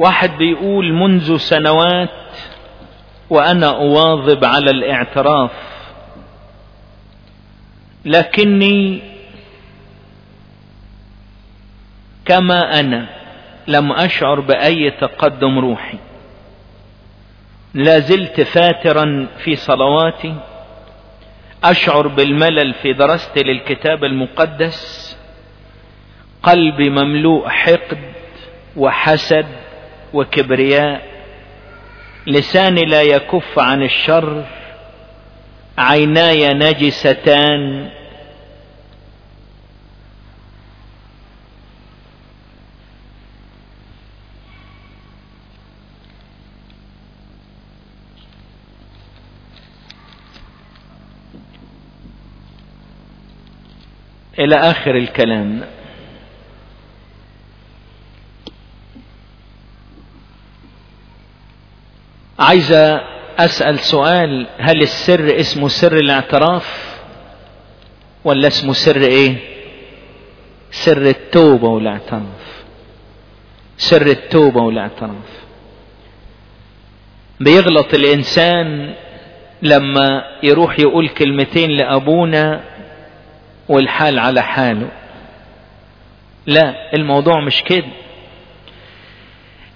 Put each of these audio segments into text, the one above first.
واحد بيقول منذ سنوات وأنا أواظب على الاعتراف لكني كما أنا لم أشعر بأي تقدم روحي. لا زلت فاترا في صلواتي أشعر بالملل في دراستي للكتاب المقدس قلبي مملوء حقد وحسد وكبرياء لساني لا يكف عن الشر عيناي نجستان. إلى آخر الكلام. عايز أسأل سؤال هل السر اسمه سر الاعتراف ولا اسمه سر إيه؟ سر التوبة والاعتراف. سر التوبة والاعتراف. بيغلط الإنسان لما يروح يقول كلمتين لأبونا والحال على حاله. لا الموضوع مش كده.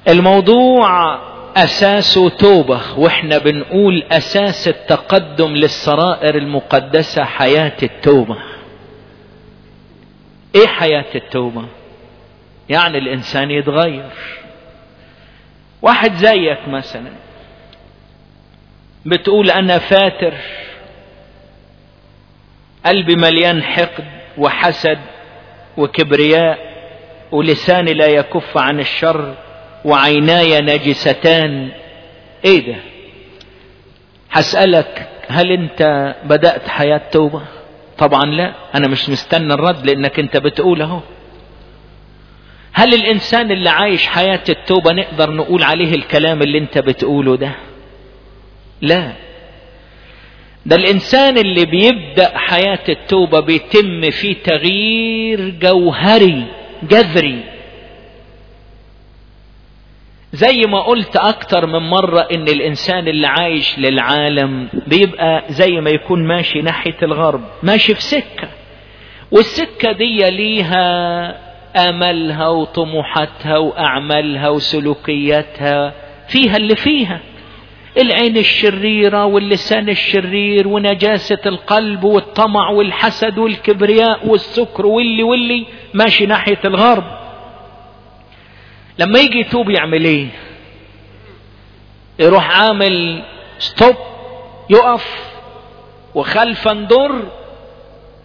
الموضوع اساسه توبة وإحنا بنقول أساس التقدم للسرائر المقدسة حياة التوبة. إيه حياة التوبة؟ يعني الإنسان يتغير. واحد زيك مثلا بتقول أنا فاتر قلبي مليان حقد وحسد وكبرياء ولساني لا يكف عن الشر. وعيناي نجستان. إيه ده؟ هسألك هل أنت بدأت حياة توبة؟ طبعا لا. أنا مش مستنى الرد لأنك أنت بتقول اهو هل الإنسان اللي عايش حياة التوبة نقدر نقول عليه الكلام اللي أنت بتقوله ده؟ لا. ده الإنسان اللي بيبدأ حياة التوبة بيتم فيه تغيير جوهري جذري. زي ما قلت أكتر من مرة إن الإنسان اللي عايش للعالم بيبقى زي ما يكون ماشي ناحية الغرب ماشي في سكة والسكة دي ليها أملها وطموحاتها وأعمالها وسلوكياتها فيها اللي فيها العين الشريرة واللسان الشرير ونجاسة القلب والطمع والحسد والكبرياء والسكر واللي واللي ماشي ناحية الغرب. لما يجي يتوب يعمل إيه يروح عامل ستوب يقف وخلفا ضر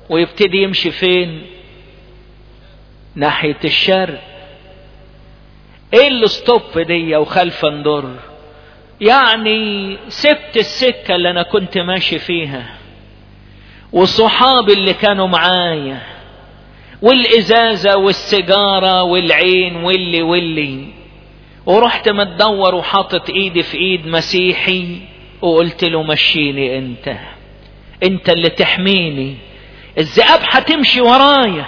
ويبتدي يمشي فين؟ ناحية الشرق إيه الستوب دي وخلفا ضر يعني سبت السكة اللي أنا كنت ماشي فيها وصحابي اللي كانوا معايا. والإزازة والسيجارة والعين واللي واللي. ورحت متدور وحاطط إيدي في إيد مسيحي وقلت له مشيني أنت. أنت اللي تحميني. الذئاب هتمشي ورايا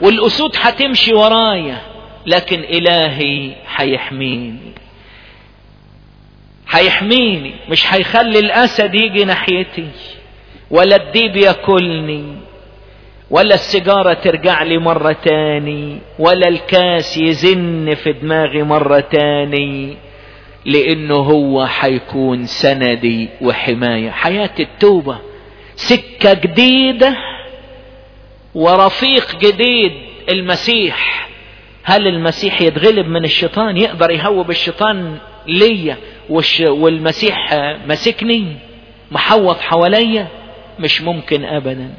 والأسود هتمشي ورايا لكن إلهي هيحميني هيحميني مش هيخلي الأسد يجي ناحيتي ولا الديب ياكلني. ولا السيجارة ترجع لي مرة تاني ولا الكاس يزن في دماغي مرة تاني لأنه هو حيكون سندي وحماية. حياة التوبة. سكة جديدة ورفيق جديد المسيح. هل المسيح يتغلب من الشيطان؟ يقدر يهوب الشيطان ليا والمسيح مسكني محوط حواليا؟ مش ممكن ابدا.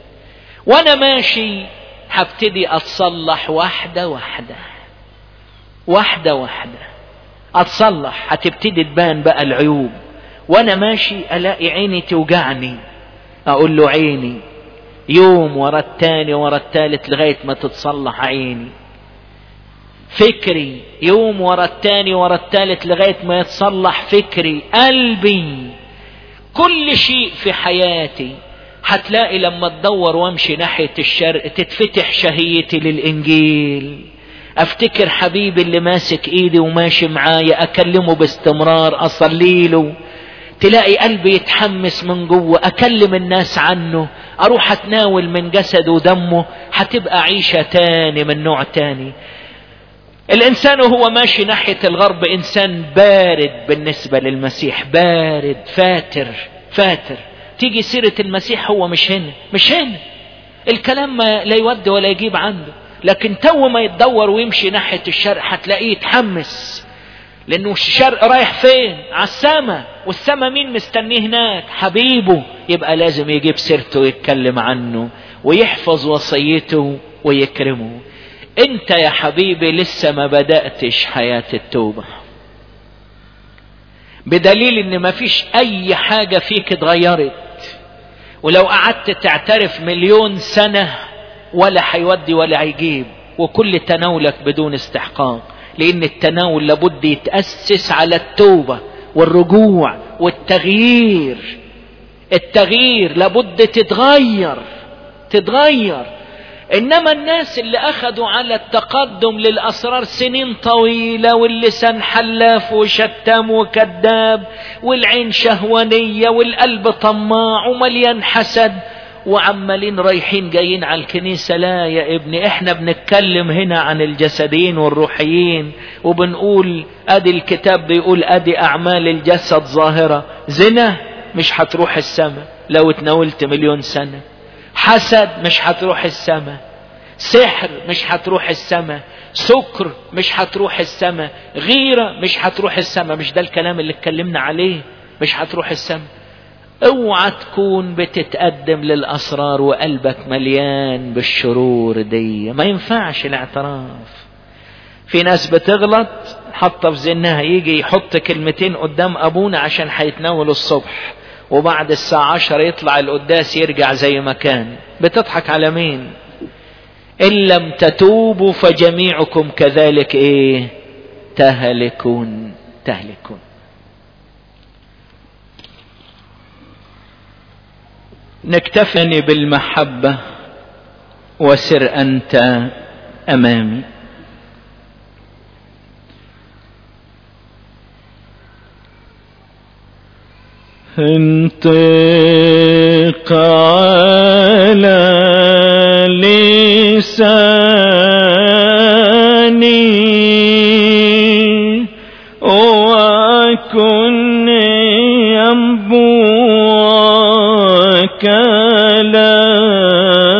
وأنا ماشي هبتدي اتصلح واحدة واحدة. واحدة واحدة. اتصلح هتبتدي تبان بقى العيوب. وأنا ماشي الاقي عيني توجعني. أقول له عيني يوم ورا التاني ورا التالت لغاية ما تتصلح عيني. فكري يوم ورا التاني ورا التالت لغاية ما يتصلح فكري قلبي. كل شيء في حياتي هتلاقي لما تدور وامشي ناحية الشرق تتفتح شهيتي للإنجيل. أفتكر حبيبي اللي ماسك إيدي وماشي معايا أكلمه باستمرار اصلي له تلاقي قلبي يتحمس من جوه أكلم الناس عنه. أروح أتناول من جسده ودمه هتبقى عيشة تاني من نوع تاني. الإنسان وهو ماشي ناحية الغرب إنسان بارد بالنسبة للمسيح بارد فاتر فاتر. تيجي سيرة المسيح هو مش هنا مش هنا. الكلام ما لا يودي ولا يجيب عنده. لكن تو ما يتدور ويمشي ناحية الشرق هتلاقيه يتحمس. لأنه الشرق رايح فين؟ على السماء والسماء مين مستنيه هناك؟ حبيبه. يبقى لازم يجيب سيرته ويتكلم عنه ويحفظ وصيته ويكرمه. أنت يا حبيبي لسه ما بدأتش حياة التوبة. بدليل إن ما فيش أي حاجة فيك اتغيرت. ولو قعدت تعترف مليون سنة ولا هيودي ولا هيجيب وكل تناولك بدون استحقاق لأن التناول لابد يتأسس على التوبة والرجوع والتغيير. التغيير لابد تتغير تتغير. إنما الناس اللي أخذوا على التقدم للأسرار سنين طويلة واللسان حلاف وشتام وكذاب والعين شهوانية والقلب طماع ومليان حسد وعمالين رايحين جايين على الكنيسة لا يا ابني إحنا بنتكلم هنا عن الجسدين والروحيين وبنقول أدي الكتاب بيقول أدي أعمال الجسد ظاهرة زنا مش هتروح السماء لو اتناولت مليون سنة. حسد مش هتروح السماء سحر مش هتروح السماء سكر مش هتروح السماء غيرة مش هتروح السماء مش ده الكلام اللي اتكلمنا عليه. مش هتروح السماء اوعى تكون بتتقدم للأسرار وقلبك مليان بالشرور دي. ما ينفعش الاعتراف. في ناس بتغلط حاطة في ذهنها يجي يحط كلمتين قدام أبونا عشان هيتناول الصبح. وبعد الساعة عشر يطلع القداس يرجع زي ما كان. بتضحك على مين؟ إن لم تتوبوا فجميعكم كذلك إيه؟ تهلكون تهلكون. نكتفني بالمحبة وسر أنت أمامي. انطق على لساني وكن ينبوع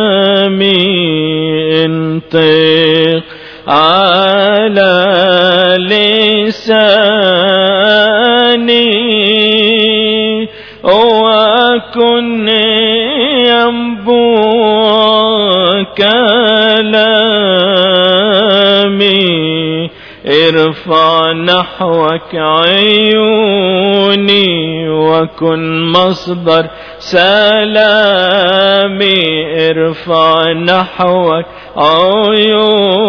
كلامي انطق على لساني وكن ينبوع كلامي. ارفع نحوك عيوني وكن مصدر سلامي. ارفع نحوك عيوني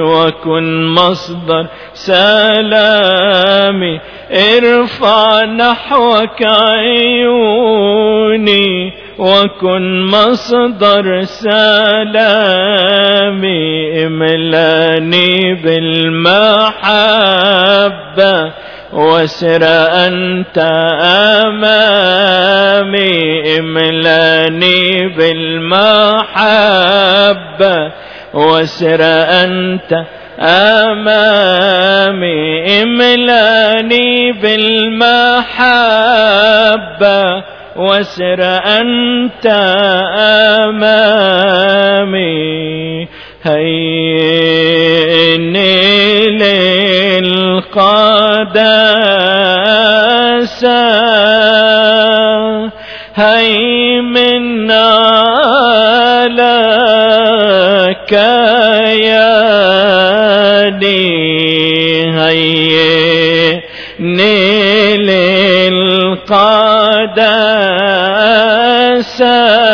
وكن مصدر سلامي. إرفع نحوك عيوني وكن مصدر سلامي املأني بالمحبة وسر أنت أمامي املأني بالمحبة وسر أنت أمامي إملاني بالمحبة وسر أنت أمامي. هيئني للقداسة. هيمن على كياني هيئني للقداسة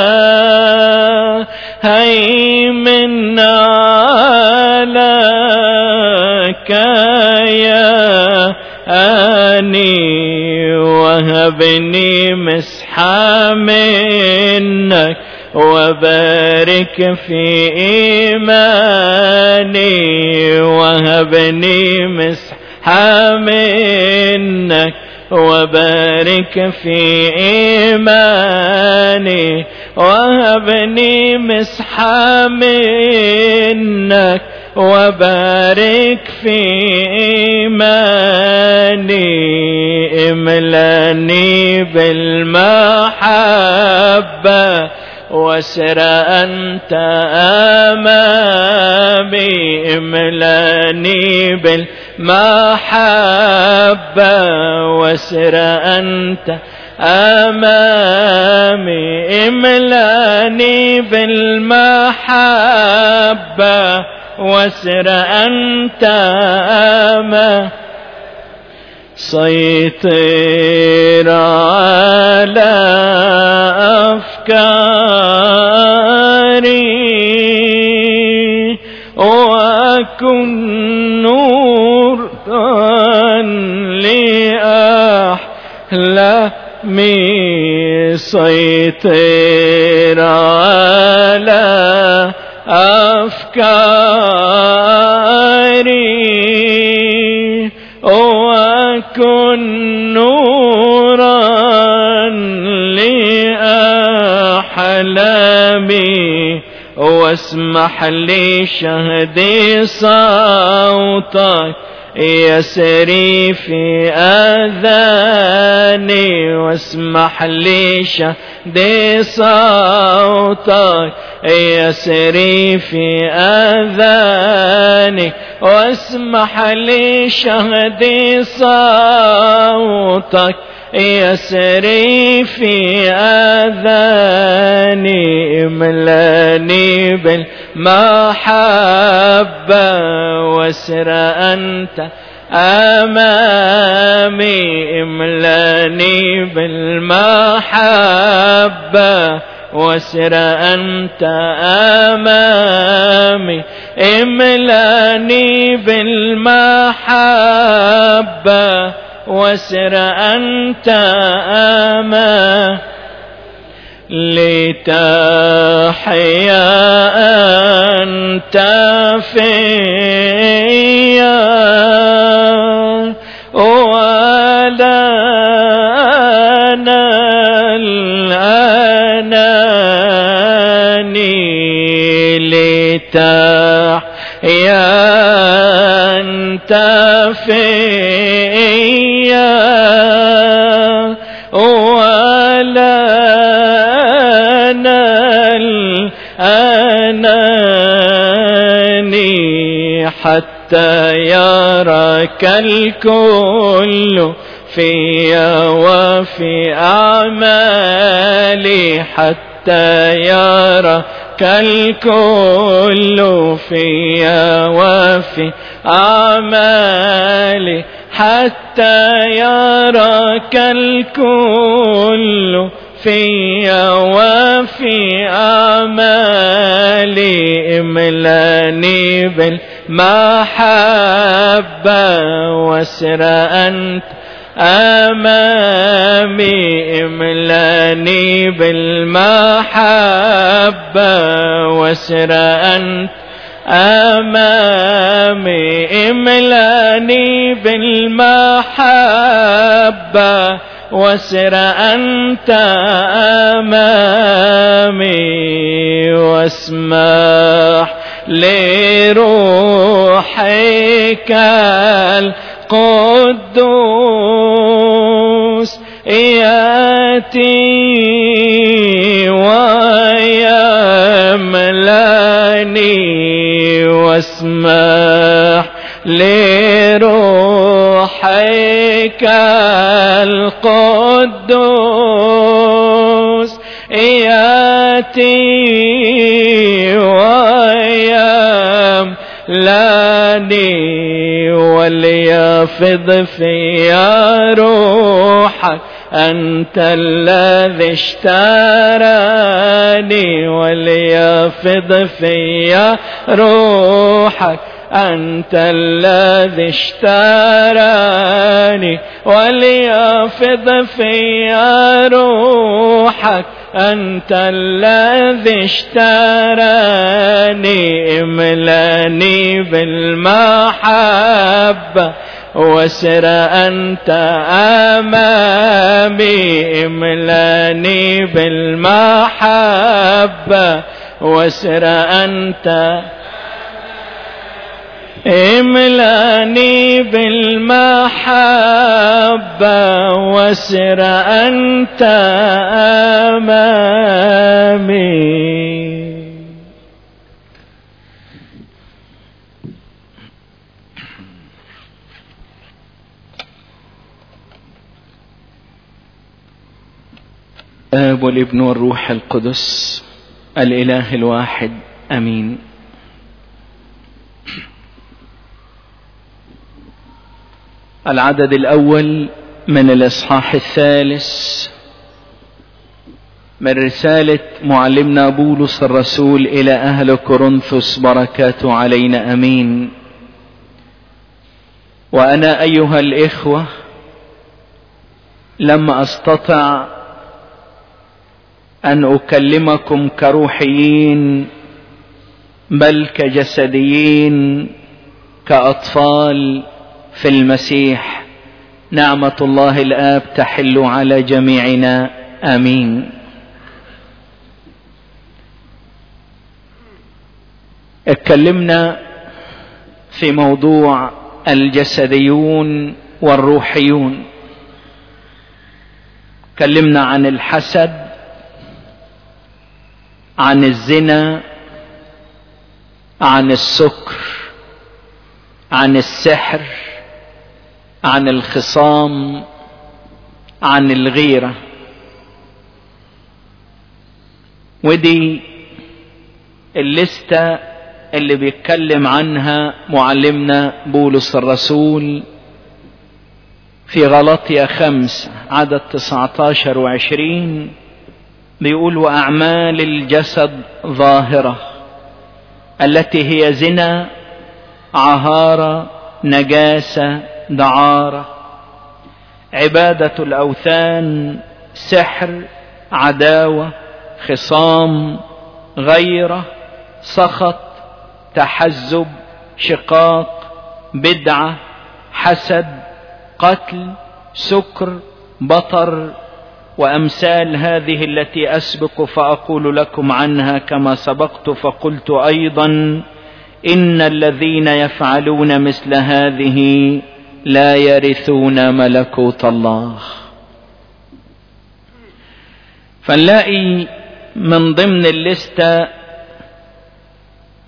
هيمن على كياني وهبني مسحة منك وبارك في إيماني وهبني مسحة منك وبارك في إيماني وهبني مسحة منك وبارك في إيماني املأني بالمحبة وسر أنت أمامي إملاني بالمحبة. وسر أنت أمامي إملاني بالمحبة. وسر أنت أمامي سيطر على أفكاري. وكن نور لأحلامي. سيطر على أفكاري. وكن نورا لأحلامي واسمح لي شهدي صوتك. يسري في أذاني واسمح لي شهدي صوتك. يسري في أذاني واسمح لي شهدي صوتك. يسري في آذاني املأني بالمحبة وسر أنت أمامي إملاني بالمحبة وسر أنت أمامي إملاني بالمحبة وسر أنت أما لتحيا أنت فيا أنا الأناني لتحيا أنت فيا حتى يراك الكل فيا وفي أعمالي حتى يراك الكل فيا وفي أعمالي حتى يراك الكل فيا وفي أعمالي. املأني بالمحبة وسر أنت أمامي إملاني بالمحبة وسر أنت أمامي إملاني بالمحبة وسر أنت أمامي واسمح لروحك القدوس يأتي ويملأني واسمح لروحك القدوس يأتي ويملاني وليفض في روحك. أنت الذي اشتراني. وليفض في روحك. أنت الذي اشتراني. وليفض في روحك. أنت الذي اشتراني املأني بالمحبة وسر أنت أمامي املأني بالمحبة وسر أنت املأني بالمحبة وسر أنت أمامي. الآب والابن والروح القدس الإله الواحد أمين. العدد الأول من الإصحاح الثالث من رسالة معلمنا بولس الرسول إلى أهل كورنثوس بركاته علينا أمين. وأنا أيها الإخوة لم أستطع أن أكلمكم كروحيين بل كجسديين كأطفال في المسيح نعمة الله الآب تحل على جميعنا. آمين. اتكلمنا في موضوع الجسديون والروحيون. تكلمنا عن الحسد عن الزنا عن السكر عن السحر. عن الخصام عن الغيرة. ودي الليسته اللي بيتكلم عنها معلمنا بولس الرسول في غلطية خمس عدد تسعتاشر وعشرين بيقول وأعمال الجسد ظاهرة التي هي زنا عهارة نجاسة دعارة عبادة الأوثان سحر عداوة خصام غيرة سخط تحزب شقاق بدعة حسد قتل سكر بطر وأمثال هذه التي أسبق فأقول لكم عنها كما سبقت فقلت أيضا إن الذين يفعلون مثل هذه لا يرثون ملكوت الله. فنلاقي من ضمن الليسته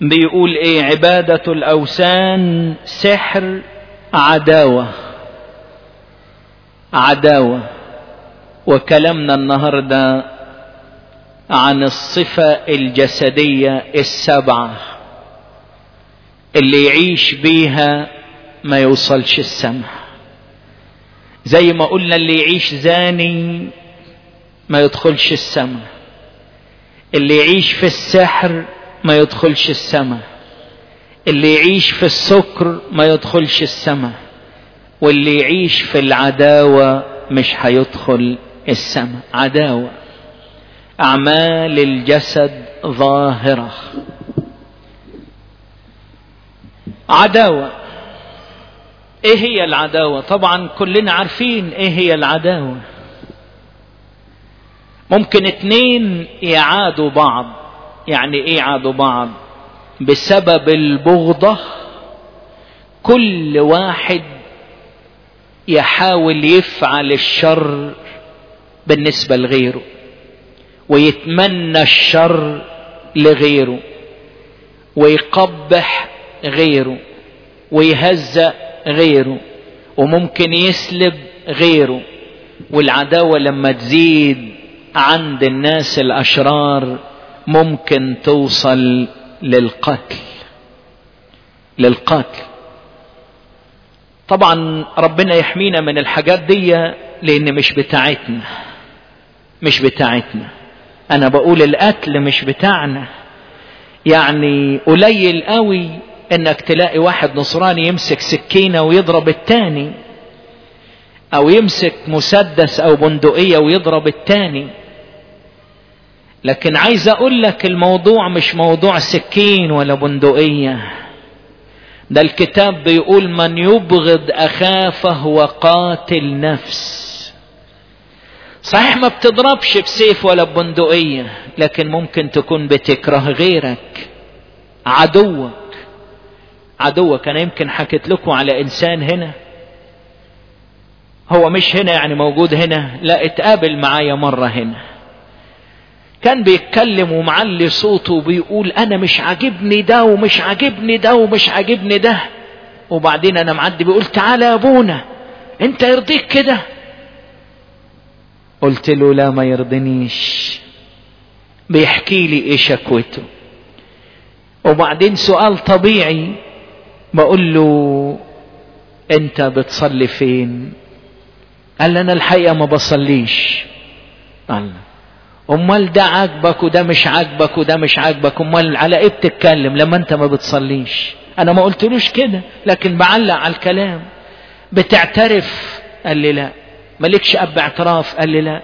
بيقول إيه؟ عبادة الأوثان سحر عداوة. عداوة. وكلامنا النهارده عن الصفة الجسدية السبعة اللي يعيش بيها ما يوصلش السماء زي ما قلنا اللي يعيش زاني ما يدخلش السماء اللي يعيش في السحر ما يدخلش السماء اللي يعيش في السكر ما يدخلش السماء واللي يعيش في العداوة مش هيدخل السماء عداوة. أعمال الجسد ظاهرة. عداوة. إيه هي العداوة؟ طبعا كلنا عارفين إيه هي العداوة. ممكن اتنين يعادوا بعض. يعني إيه يعادوا بعض؟ بسبب البغضة كل واحد يحاول يفعل الشر بالنسبة لغيره ويتمنى الشر لغيره ويقبح غيره ويهزأ غيره وممكن يسلب غيره. والعداوة لما تزيد عند الناس الأشرار ممكن توصل للقتل للقتل. طبعا ربنا يحمينا من الحاجات دي لأن مش بتاعتنا مش بتاعتنا. أنا بقول القتل مش بتاعنا. يعني قليل قوي انك تلاقي واحد نصراني يمسك سكينة ويضرب التاني أو يمسك مسدس أو بندقية ويضرب التاني. لكن عايز أقول لك الموضوع مش موضوع سكين ولا بندقية. ده الكتاب بيقول من يبغض اخاه فهو قاتل نفس. صحيح ما بتضربش بسيف ولا ببندقية لكن ممكن تكون بتكره غيرك. عدوك عدوك. أنا يمكن حكيت لكم على إنسان هنا. هو مش هنا يعني موجود هنا. لا اتقابل معايا مرة هنا. كان بيتكلم ومعلي صوته وبيقول أنا مش عاجبني ده ومش عاجبني ده ومش عاجبني ده. وبعدين أنا معدي بيقول تعالى يا أبونا أنت يرضيك كده. قلت له لا ما يرضنيش. بيحكي لي إيه شكوته وبعدين سؤال طبيعي. بقول له انت بتصلي فين؟ قال لي أنا الحقيقة ما بصليش. قال أمال ده عاجبك وده مش عاجبك وده مش عاجبك؟ أمال على إيه بتتكلم لما أنت ما بتصليش؟ أنا ما قلتلوش كده لكن بعلق على الكلام. بتعترف؟ قال لي لا. مالكش أب اعتراف قال لي لا.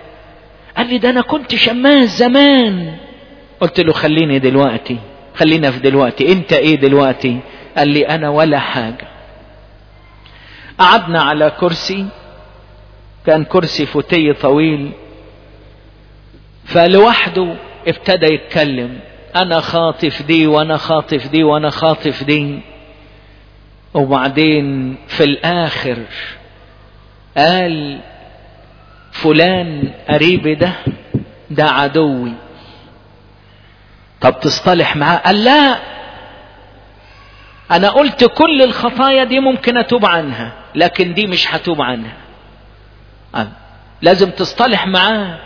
قال لي ده أنا كنت شماس زمان. قلت له خليني دلوقتي. خلينا في دلوقتي. أنت إيه دلوقتي؟ قال لي أنا ولا حاجة. قعدنا على كرسي كان كرسي فوتي طويل فلوحده ابتدى يتكلم أنا خاطف دي وأنا خاطف دي وأنا خاطف دي. وبعدين في الآخر قال فلان قريبي ده ده عدوي. طب تصطلح معاه؟ قال لا أنا قلت كل الخطايا دي ممكن أتوب عنها لكن دي مش هتوب عنها. لازم تصطلح معاه.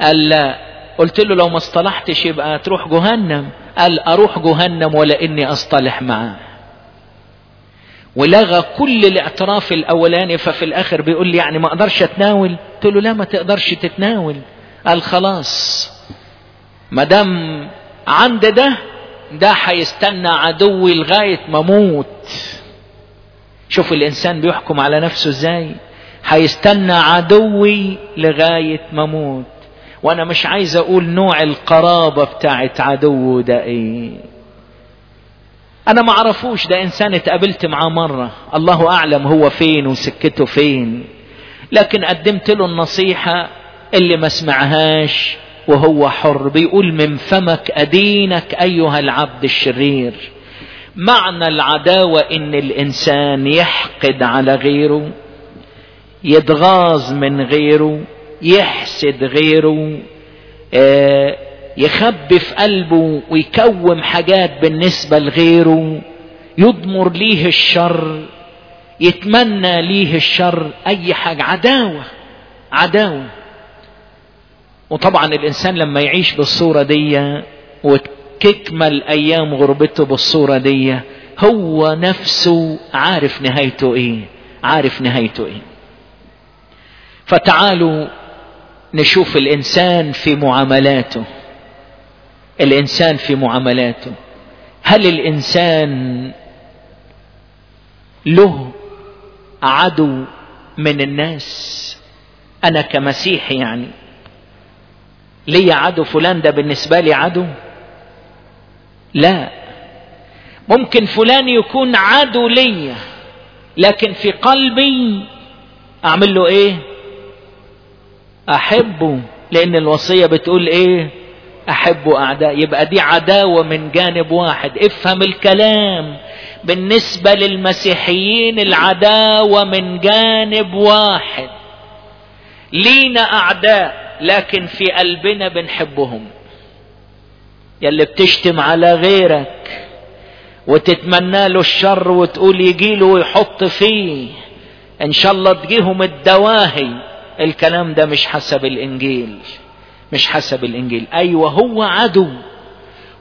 قال لا. قلت له لو ما اصطلحتش يبقى تروح جهنم. قال أروح جهنم ولا اني أصطلح معاه. ولغى كل الاعتراف الأولاني ففي الآخر بيقول لي يعني ما أقدرش أتناول. قلت له لا ما تقدرش تتناول. قال خلاص. ما دام عند ده ده هيستنى عدوي لغاية ما أموت شوف الإنسان بيحكم على نفسه إزاي. هيستنى عدوي لغاية ما أموت وأنا مش عايز أقول نوع القرابة بتاعت عدو ده إيه. أنا ما أعرفوش ده إنسان اتقابلت معاه مرة. الله أعلم هو فين وسكته فين. لكن قدمت له النصيحة اللي ما سمعهاش. وهو حر. بيقول من فمك أدينك أيها العبد الشرير. معنى العداوة إن الإنسان يحقد على غيره يتغاظ من غيره يحسد غيره آه يخبي في قلبه ويكوم حاجات بالنسبة لغيره يضمر ليه الشر يتمنى ليه الشر أي حاجة. عداوة عداوة. وطبعا الإنسان لما يعيش بالصورة دي وتكمل أيام غربته بالصورة دي هو نفسه عارف نهايته إيه عارف نهايته إيه. فتعالوا نشوف الإنسان في معاملاته. الإنسان في معاملاته. هل الإنسان له عدو من الناس؟ أنا كمسيحي يعني. لي عدو فلان ده بالنسبة لي عدو؟ لا. ممكن فلان يكون عدو ليا لكن في قلبي أعمل له إيه؟ أحبه. لأن الوصية بتقول إيه؟ أحب أعداء. يبقى دي عداوة من جانب واحد. افهم الكلام. بالنسبة للمسيحيين العداوة من جانب واحد. لينا أعداء. لكن في قلبنا بنحبهم. يلي بتشتم على غيرك وتتمنى له الشر وتقول يجيله ويحط فيه إن شاء الله تجيهم الدواهي. الكلام ده مش حسب الإنجيل مش حسب الإنجيل. أيوه هو عدو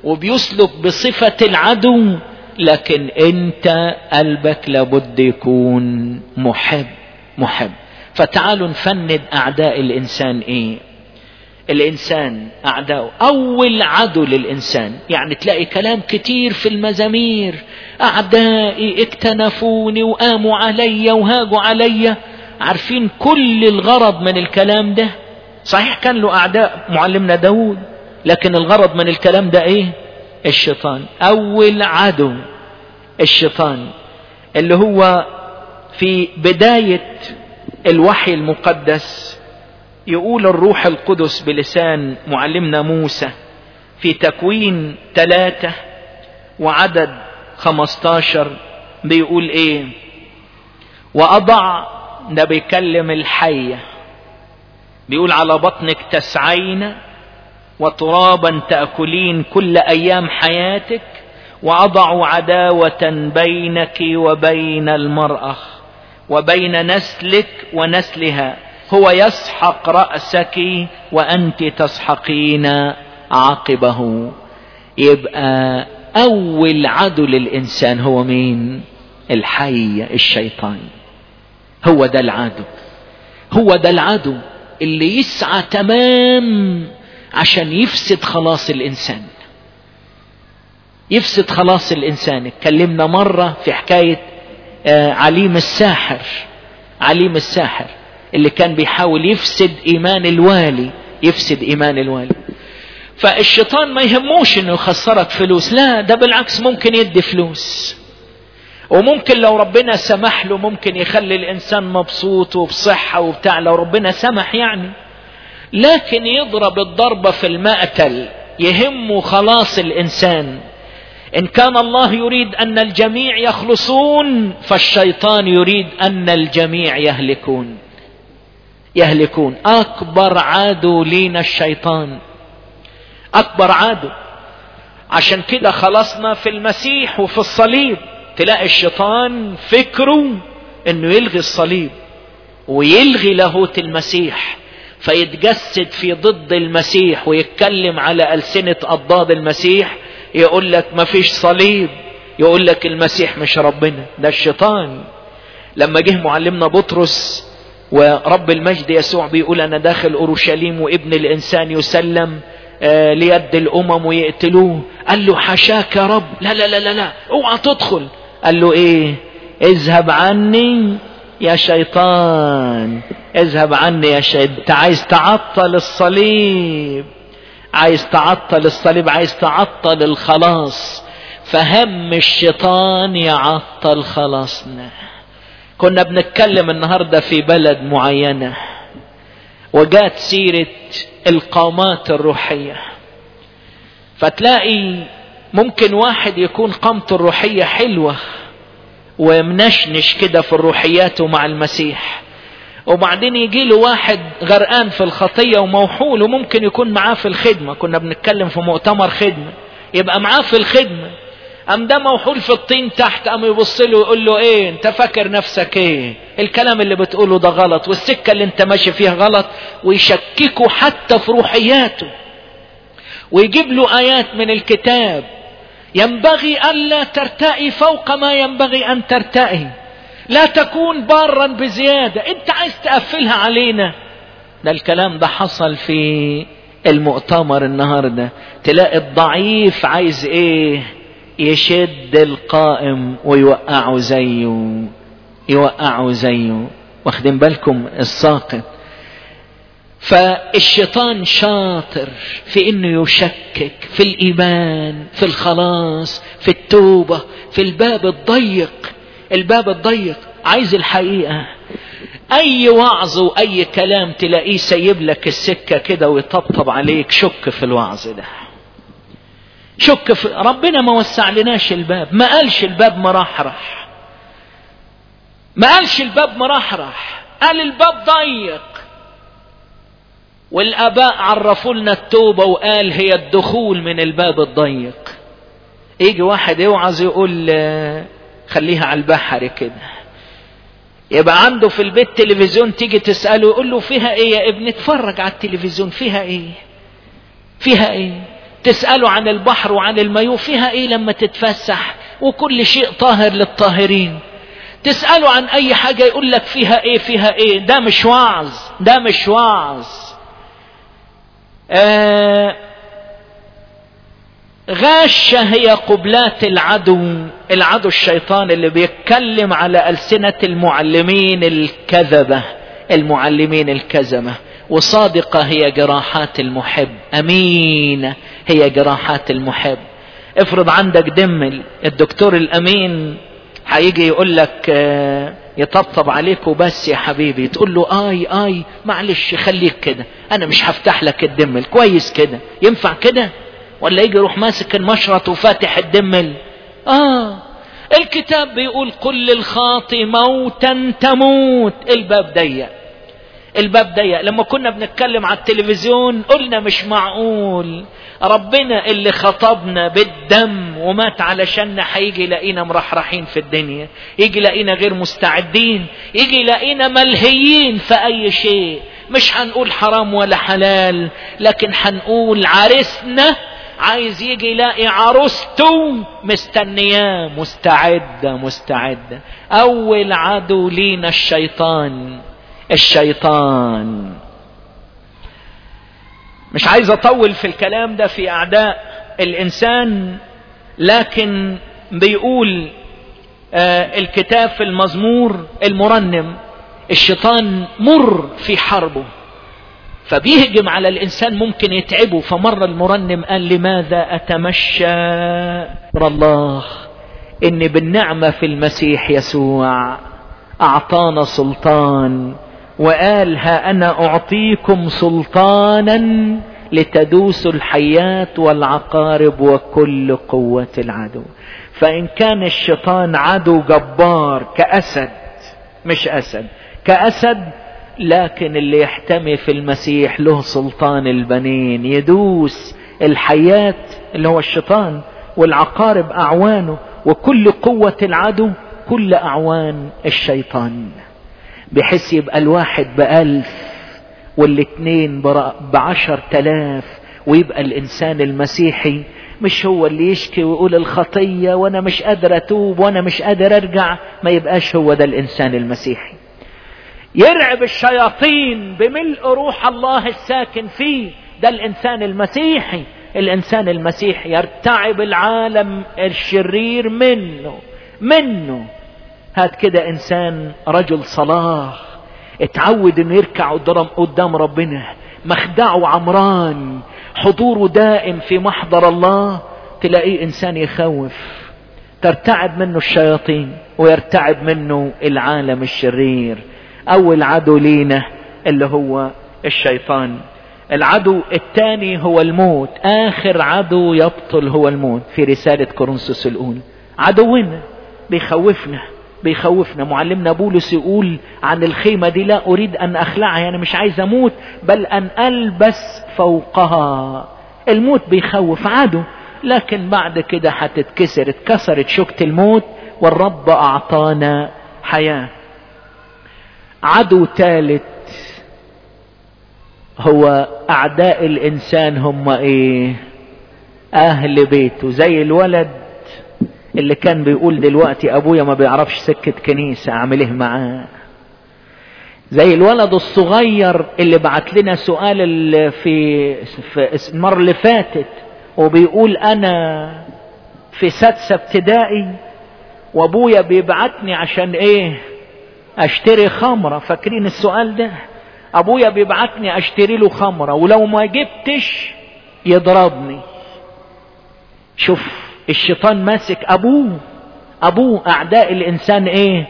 وبيسلك بصفة العدو لكن أنت قلبك لابد يكون محب محب. فتعالوا نفند أعداء الإنسان إيه؟ الإنسان اعداؤه أول عدو للإنسان. يعني تلاقي كلام كتير في المزامير. أعدائي اكتنفوني وقاموا علي وهاجوا علي عارفين كل الغرض من الكلام ده؟ صحيح كان له أعداء معلمنا داود لكن الغرض من الكلام ده إيه؟ الشيطان. أول عدو الشيطان. اللي هو في بداية الوحي المقدس يقول الروح القدس بلسان معلمنا موسى في تكوين ثلاثة وعدد خمستاشر بيقول إيه؟ وأضع ده بيكلم الحية. بيقول على بطنك تسعين وترابا تأكلين كل أيام حياتك وأضع عداوة بينك وبين المرأة وبين نسلك ونسلها. هو يسحق رأسك وأنت تسحقين عقبه يبقى أول عدو للإنسان هو مين؟ الحي الشيطان. هو ده العدو. هو ده العدو اللي يسعى تمام عشان يفسد خلاص الإنسان. يفسد خلاص الإنسان. اتكلمنا مرة في حكاية آه عليم الساحر. عليم الساحر. اللي كان بيحاول يفسد إيمان الوالي يفسد إيمان الوالي. فالشيطان ما يهموش إنه يخسرك فلوس لا ده بالعكس ممكن يدي فلوس. وممكن لو ربنا سمح له ممكن يخلي الإنسان مبسوط وبصحة وبتاع لو ربنا سمح يعني. لكن يضرب الضربة في المقتل يهمه خلاص الإنسان. إن كان الله يريد أن الجميع يخلصون فالشيطان يريد أن الجميع يهلكون. يهلكون. أكبر عدو لينا الشيطان. أكبر عدو. عشان كده خلصنا في المسيح وفي الصليب. تلاقي الشيطان فكره إنه يلغي الصليب ويلغي لاهوت المسيح فيتجسد في ضد المسيح ويتكلم على ألسنة أضداد المسيح. يقول لك ما فيش صليب. يقول لك المسيح مش ربنا ده الشيطان. لما جه معلمنا بطرس ورب المجد يسوع بيقول أنا داخل أورشليم وابن الإنسان يسلم آه ليد الأمم ويقتلوه. قال له حشاك يا رب. لا لا لا لا لا اوعى تدخل. قال له إيه؟ اذهب عني يا شيطان اذهب عني يا شيطان انت عايز تعطل الصليب عايز تعطل الصليب عايز تعطل الخلاص. فهم الشيطان يعطل خلاصنا. كنا بنتكلم النهارده في بلد معينة وجات سيرة القامات الروحية. فتلاقي ممكن واحد يكون قامته الروحية حلوة ومنشنش كده في الروحيات مع المسيح. وبعدين يجي له واحد غرقان في الخطية وموحول وممكن يكون معاه في الخدمة. كنا بنتكلم في مؤتمر خدمة يبقى معاه في الخدمة. قام ده موحول في الطين تحت قام يبص له ويقول له إيه أنت فاكر نفسك إيه؟ الكلام اللي بتقوله ده غلط والسكة اللي أنت ماشي فيها غلط ويشككه حتى في روحياته ويجيب له آيات من الكتاب. ينبغي ألا ترتئي فوق ما ينبغي أن ترتئي. لا تكون بارا بزيادة أنت عايز تقفلها علينا. ده الكلام ده حصل في المؤتمر النهارده. تلاقي الضعيف عايز إيه؟ يشد القائم ويوقعه زيه يوقعه زيه. واخدين بالكم الساقط. فالشيطان شاطر في إنه يشكك في الإيمان في الخلاص في التوبة في الباب الضيق. الباب الضيق. عايز الحقيقة. أي وعظ وأي كلام تلاقيه سايب لك السكة كده ويطبطب عليك شك في الوعظ ده. شك في ربنا ما وسع لناش الباب ما قالش الباب مرحرح ما قالش الباب مرحرح قال الباب ضيق. والآباء عرفوا لنا التوبة وقال هي الدخول من الباب الضيق. يجي واحد يوعظ يقول خليها على البحر كده. يبقى عنده في البيت تلفزيون تيجي تسأله يقول له فيها إيه يا ابني؟ اتفرج على التلفزيون فيها إيه؟ فيها إيه؟ تساله عن البحر وعن المايو فيها إيه لما تتفسح؟ وكل شيء طاهر للطاهرين. تساله عن أي حاجة يقول لك فيها إيه فيها إيه. ده مش وعظ ده مش وعظ. آه غاشة هي قبلات العدو العدو الشيطان اللي بيتكلم على ألسنة المعلمين الكذبة المعلمين الكذبة. وصادقة هي جراحات المحب. أمين هي جراحات المحب. افرض عندك دم الدكتور الأمين هيجي يقول لك يطبطب عليك وبس يا حبيبي. تقول له آي آي معلش خليك كده. أنا مش هفتح لك الدمل كويس كده. ينفع كده؟ ولا يجي يروح ماسك المشرط وفاتح الدمل آه. الكتاب بيقول قل للخاطي موتا تموت. الباب ضيق. الباب ضيق. لما كنا بنتكلم على التلفزيون قلنا مش معقول. ربنا اللي خطبنا بالدم ومات علشان هيجي يلاقينا مرحرحين في الدنيا. يجي يلاقينا غير مستعدين. يجي يلاقينا ملهيين في أي شيء. مش هنقول حرام ولا حلال لكن هنقول عرسنا عايز يجي يلاقي عروسته مستنياه مستعدة مستعدة. أول عدو لينا الشيطان. الشيطان. مش عايز أطول في الكلام ده في أعداء الإنسان لكن بيقول آه الكتاب في المزمور المرنم الشيطان مر في حربه فبيهجم على الإنسان ممكن يتعبه فمر المرنم قال لماذا أتمشى؟ الله إن بالنعمة في المسيح يسوع أعطانا سلطان. وقال ها أنا أعطيكم سلطانا لتدوسوا الحيات والعقارب وكل قوة العدو. فإن كان الشيطان عدو جبار كأسد مش أسد كأسد لكن اللي يحتمي في المسيح له سلطان البنين يدوس الحياة اللي هو الشيطان والعقارب أعوانه وكل قوة العدو كل أعوان الشيطان. بحيث يبقى الواحد بألف والاتنين بعشر تلاف ويبقى الإنسان المسيحي. مش هو اللي يشكي ويقول الخطية وأنا مش قادر أتوب وأنا مش قادر أرجع. ما يبقاش هو ده الإنسان المسيحي. يرعب الشياطين بملء روح الله الساكن فيه. ده الإنسان المسيحي. الإنسان المسيحي يرتعب العالم الشرير منه. منه. هات كده إنسان رجل صلاح اتعود إنه يركع قدام ربنا مخدعه عمران حضوره دائم في محضر الله تلاقيه إنسان يخوف ترتعب منه الشياطين ويرتعب منه العالم الشرير. أول عدو لينا اللي هو الشيطان. العدو الثاني هو الموت. آخر عدو يبطل هو الموت. في رسالة كورنثوس الأولى. عدونا بيخوفنا. بيخوفنا. معلمنا بولس يقول عن الخيمة دي لا أريد أن أخلعها يعني مش عايز أموت بل أن ألبس فوقها. الموت بيخوف عدو لكن بعد كده هتتكسر. اتكسرت شوكة الموت والرب أعطانا حياة. عدو ثالث هو أعداء الإنسان هم إيه؟ أهل بيته. زي الولد اللي كان بيقول دلوقتي أبويا ما بيعرفش سكة كنيسة أعمل إيه معاه؟ زي الولد الصغير اللي بعت لنا سؤال اللي في, في المرة اللي فاتت وبيقول أنا في سادسة ابتدائي وأبويا بيبعتني عشان إيه؟ أشتري خمرة. فاكرين السؤال ده؟ أبويا بيبعتني أشتري له خمرة ولو ما جبتش يضربني. شوف الشيطان ماسك أبوه. أبوه أعداء الإنسان إيه؟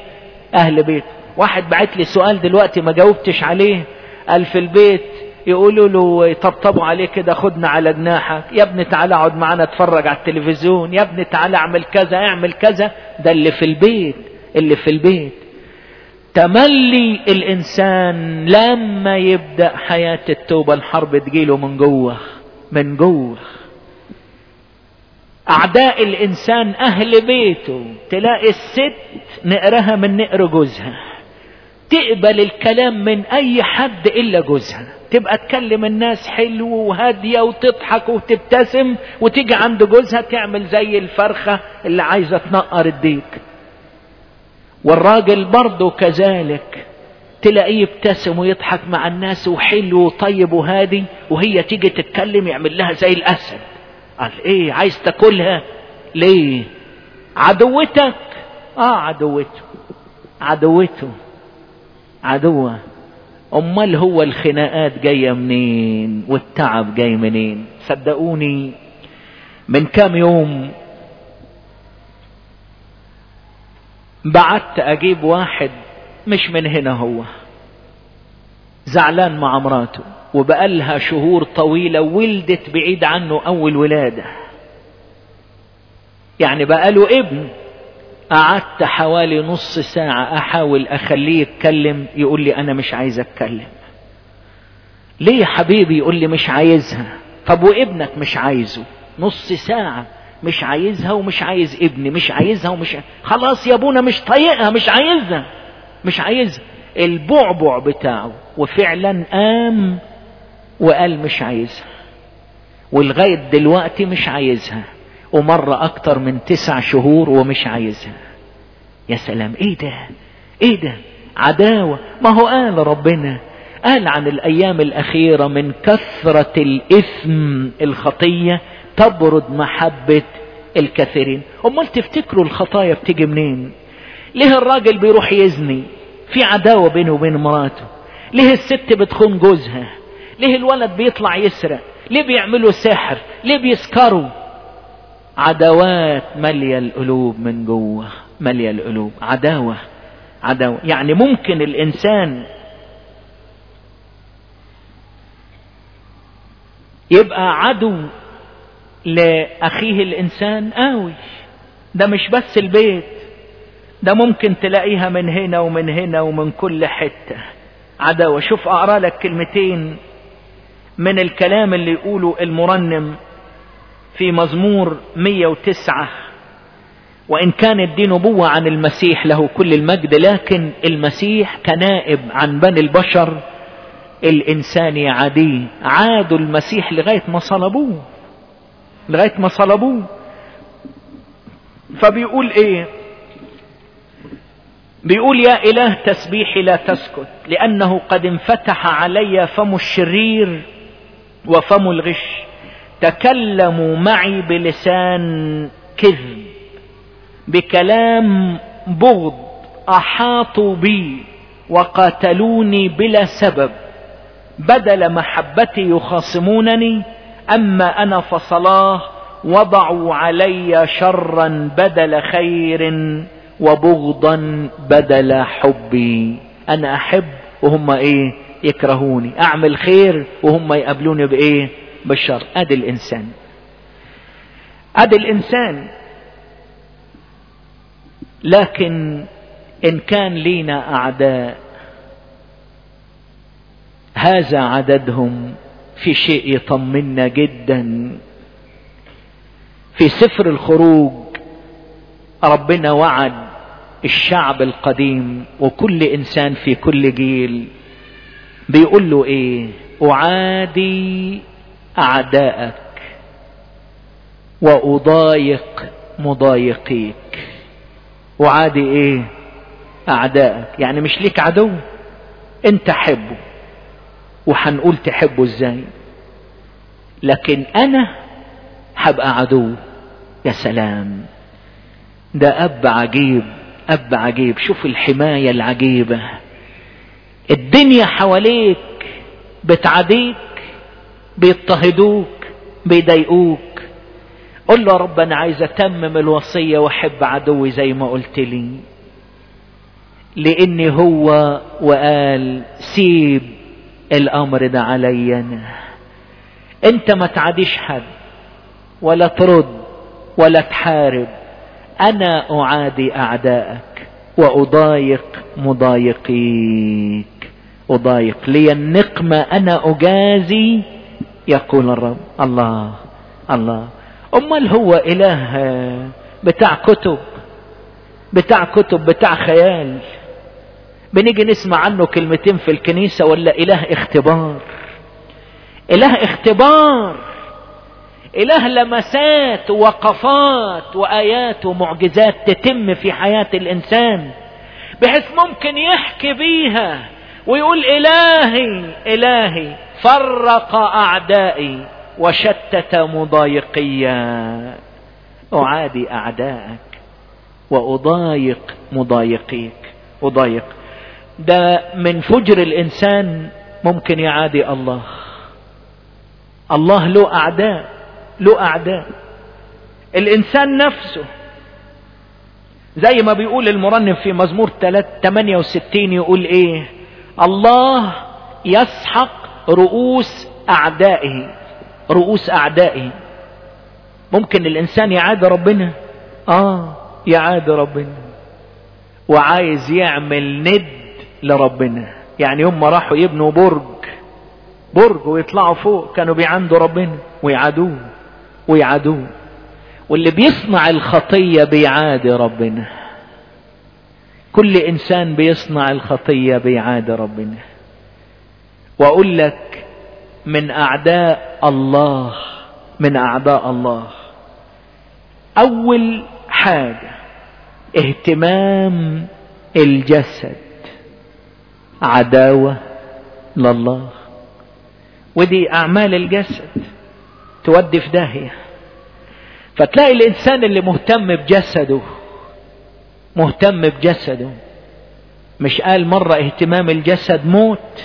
أهل بيته. واحد بعت لي سؤال دلوقتي ما جاوبتش عليه. قال في البيت يقولوا له يطبطبوا عليه كده خدنا على جناحك. يا ابني تعالى اقعد معانا اتفرج على التلفزيون. يا ابني تعالى اعمل كذا اعمل كذا. ده اللي في البيت اللي في البيت. تملي الإنسان لما يبدأ حياة التوبة. الحرب تجيله من جوه من جوه. أعداء الإنسان أهل بيته تلاقي الست نقرها من نقر جوزها. تقبل الكلام من أي حد إلا جوزها. تبقى تكلم الناس حلو وهادية وتضحك وتبتسم وتيجي عند جوزها تعمل زي الفرخة اللي عايزة تنقر الديك. والراجل برضه كذلك تلاقيه يبتسم ويضحك مع الناس وحلو وطيب وهادي وهي تيجي تتكلم يعمل لها زي الأسد. قال إيه عايز تاكلها؟ ليه؟ عدوتك. آه عدوته. عدوته. عدوة. أمال هو الخناقات جاية منين؟ والتعب جاي منين؟ صدقوني من كام يوم بعت أجيب واحد مش من هنا هو. زعلان مع مراته. وبقالها شهور طويلة ولدت بعيد عنه أول ولادة. يعني بقاله ابن. قعدت حوالي نص ساعة أحاول أخليه يتكلم يقول لي أنا مش عايز أتكلم. ليه يا حبيبي؟ يقول لي مش عايزها. طب وابنك مش عايزه؟ نص ساعة مش عايزها ومش عايز ابني مش عايزها ومش خلاص يا ابونا مش طايقها مش عايزها مش عايزها. البعبع بتاعه وفعلا قام وقال مش عايزها. ولغاية دلوقتي مش عايزها. ومرة أكتر من تسع شهور ومش عايزها. يا سلام إيه ده؟ إيه ده؟ عداوة. ما هو قال ربنا قال عن الأيام الأخيرة من كثرة الإثم الخطية تبرد محبة الكثيرين. أمال تفتكروا الخطايا بتيجي منين؟ ليه الراجل بيروح يزني؟ في عداوة بينه وبين مراته. ليه الست بتخون جوزها؟ ليه الولد بيطلع يسرق؟ ليه بيعملوا سحر؟ ليه بيسكروا؟ عداوات مالية القلوب من جوه مالية القلوب عداوة عداوة. يعني ممكن الإنسان يبقى عدو لأخيه الإنسان قوي. ده مش بس البيت ده ممكن تلاقيها من هنا ومن هنا ومن كل حتة. عداوة. شوف أقرأ لك كلمتين من الكلام اللي يقوله المرنم في مزمور 109 وإن كانت دي نبوة عن المسيح له كل المجد لكن المسيح كنائب عن بني البشر الإنسان يعاديه عادوا المسيح لغاية ما صلبوه. لغاية ما صلبوه. فبيقول إيه؟ بيقول يا إله تسبيحي لا تسكت لأنه قد انفتح علي فم الشرير وفم الغش. تكلموا معي بلسان كذب. بكلام بغض أحاطوا بي وقاتلوني بلا سبب. بدل محبتي يخاصمونني أما أنا فصلاه وضعوا علي شرا بدل خير وبغضا بدل حبي. أنا أحب وهم إيه؟ يكرهوني أعمل خير وهم يقابلوني بإيه؟ بالشر. أدي الإنسان. أدي الإنسان. لكن إن كان لينا أعداء هذا عددهم في شيء يطمنا جدا. في سفر الخروج ربنا وعد الشعب القديم وكل إنسان في كل جيل بيقول له إيه؟ أعادي أعداءك وأضايق مضايقيك. أعادي إيه؟ أعداءك. يعني مش ليك عدو أنت حبه وحنقول تحبه إزاي؟ لكن أنا هبقى عدو. يا سلام. ده أب عجيب أب عجيب. شوف الحماية العجيبة. الدنيا حواليك بتعاديك بيضطهدوك بيضايقوك. قل له رب أنا عايز أتمم الوصية وأحب عدوي زي ما قلت لي. لأني هو وقال سيب الأمر ده علي أنا. أنت ما تعاديش حد ولا ترد ولا تحارب. أنا أعادي أعدائك وأضايق مضايقيك. أضايق. لي النقمة أنا أجازي يقول الرب. الله الله. أمال هو إله بتاع كتب بتاع كتب بتاع خيال. بنيجي نسمع عنه كلمتين في الكنيسة ولا إله اختبار؟ إله اختبار. إله لمسات ووقفات وآيات ومعجزات تتم في حياة الإنسان بحيث ممكن يحكي بيها ويقول إلهي إلهي فرق أعدائي وشتت مضايقيا. أعادي أعداءك وأضايق مضايقيك. أضايق. ده من فجر الإنسان ممكن يعادي الله. الله له أعداء له أعداء. الإنسان نفسه زي ما بيقول المرنم في مزمور 68 يقول إيه؟ الله يسحق رؤوس أعدائه رؤوس أعدائه. ممكن الإنسان يعاد ربنا؟ آه يعاد ربنا. وعايز يعمل ند لربنا. يعني هم راحوا يبنوا برج. برج ويطلعوا فوق كانوا بيعندوا ربنا. ويعادوه ويعادوه. واللي بيصنع الخطية بيعادي ربنا. كل إنسان بيصنع الخطية بيعادي ربنا. وأقول لك من أعداء الله من أعداء الله. أول حاجة اهتمام الجسد. عداوة لله. ودي أعمال الجسد. تودي في داهية. فتلاقي الإنسان اللي مهتم بجسده مهتم بجسده. مش قال مرة اهتمام الجسد موت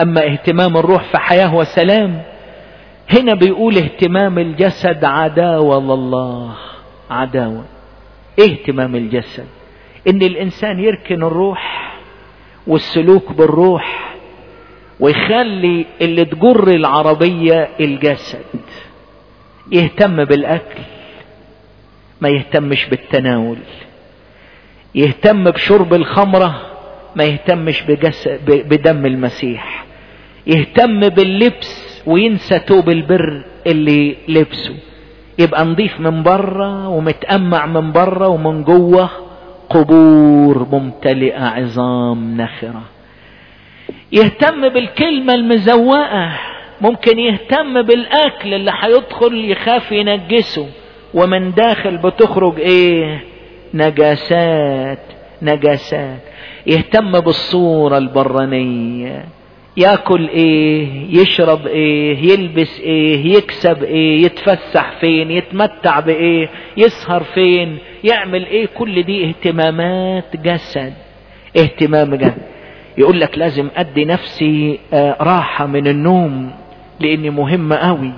أما اهتمام الروح في حياة وسلام. هنا بيقول اهتمام الجسد عداوة لله عداوة. إيه اهتمام الجسد؟ إن الإنسان يركن الروح والسلوك بالروح ويخلي اللي تجر العربية الجسد يهتم بالأكل ما يهتمش بالتناول. يهتم بشرب الخمرة ما يهتمش بجسد بدم المسيح. يهتم باللبس وينسى توب البر اللي لبسه. يبقى نضيف من بره ومتأمع من بره ومن جوه قبور ممتلئة عظام نخرة. يهتم بالكلمة المزوقة ممكن يهتم بالأكل اللي هيدخل يخاف ينجسه ومن داخل بتخرج إيه؟ نجاسات نجاسات. يهتم بالصورة البرانية. ياكل إيه يشرب إيه يلبس إيه يكسب إيه يتفسح فين يتمتع بإيه يسهر فين يعمل إيه. كل دي اهتمامات جسد. اهتمام جسد. يقول لك لازم أدي نفسي آه راحة من النوم لأني مهمة قوي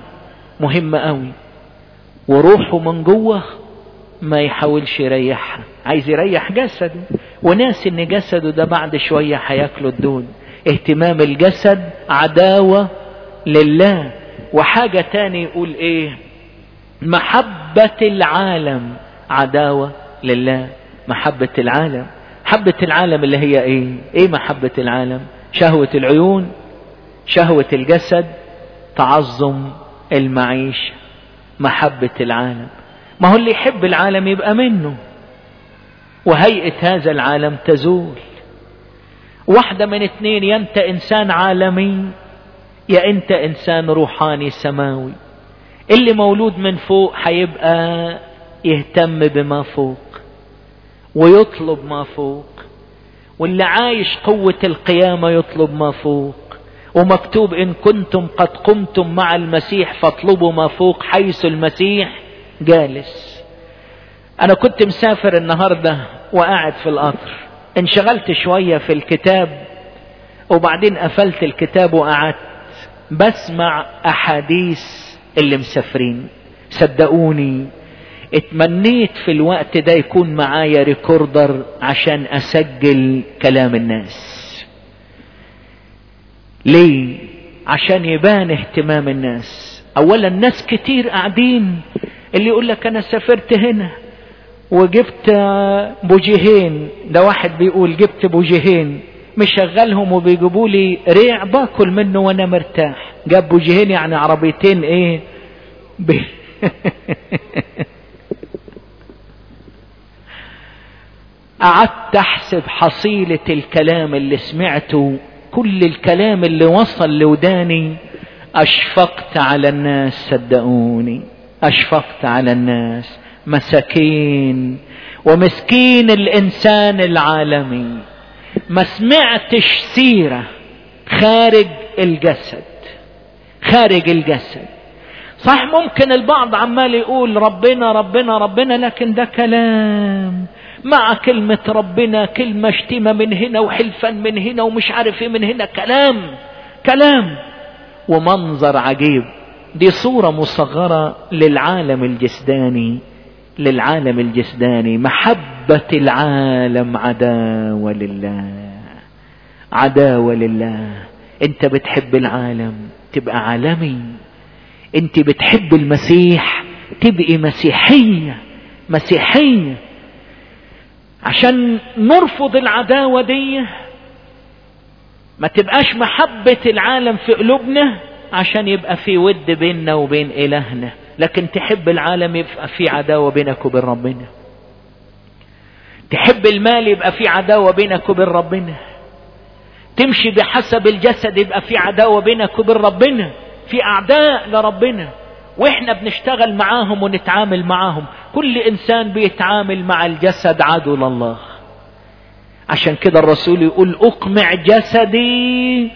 مهمة قوي وروحه من جوه ما يحاولش يريحها عايز يريح جسده. وناس إن جسده ده بعد شوية هياكله الدود اهتمام الجسد عداوة لله. وحاجة تاني يقول إيه؟ محبة العالم عداوة لله. محبة العالم. محبة العالم اللي هي إيه؟ إيه محبة العالم؟ شهوة العيون شهوة الجسد تعظم المعيشة. محبة العالم. ما هو اللي يحب العالم يبقى منه. وهيئة هذا العالم تزول. واحدة من اتنين يا أنت إنسان عالمي يا أنت إنسان روحاني سماوي. اللي مولود من فوق هيبقى يهتم بما فوق ويطلب ما فوق واللي عايش قوة القيامة يطلب ما فوق. ومكتوب إن كنتم قد قمتم مع المسيح فاطلبوا ما فوق حيث المسيح جالس. أنا كنت مسافر النهاردة وقاعد في القطر. انشغلت شوية في الكتاب وبعدين قفلت الكتاب وقعدت. بسمع أحاديث اللي مسافرين. صدقوني اتمنيت في الوقت ده يكون معايا ريكوردر عشان أسجل كلام الناس. ليه؟ عشان يبان اهتمام الناس. اولا ناس كتير قاعدين. اللي يقول لك أنا سافرت هنا وجبت بوجيهين. ده واحد بيقول جبت بوجيهين مشغلهم وبيجيبوا لي ريع باكل منه وأنا مرتاح. جاب بوجيهين يعني عربيتين إيه؟ بي قعدت أحسب حصيلة الكلام اللي سمعته. كل الكلام اللي وصل لوداني أشفقت على الناس صدقوني. أشفقت على الناس مساكين ومسكين الإنسان العالمي. ما سمعتش سيرة خارج الجسد خارج الجسد. صح ممكن البعض عمال يقول ربنا ربنا ربنا لكن ده كلام. مع كلمة ربنا كلمة شتيمة من هنا وحلفا من هنا ومش عارف إيه من هنا. كلام كلام. ومنظر عجيب. دي صورة مصغرة للعالم الجسداني للعالم الجسداني. محبة العالم عداوة لله عداوة لله. انت بتحب العالم تبقى عالمي. انت بتحب المسيح تبقي مسيحية مسيحية. عشان نرفض العداوة دي ما تبقاش محبة العالم في قلوبنا. عشان يبقى في ود بيننا وبين إلهنا. لكن تحب العالم يبقى في عداوة بينك وبين ربنا. تحب المال يبقى في عداوة بينك وبين ربنا. تمشي بحسب الجسد يبقى في عداوة بينك وبين ربنا. في أعداء لربنا. وإحنا بنشتغل معاهم ونتعامل معاهم. كل إنسان بيتعامل مع الجسد عدو لله عشان كده الرسول يقول أقمع جسدي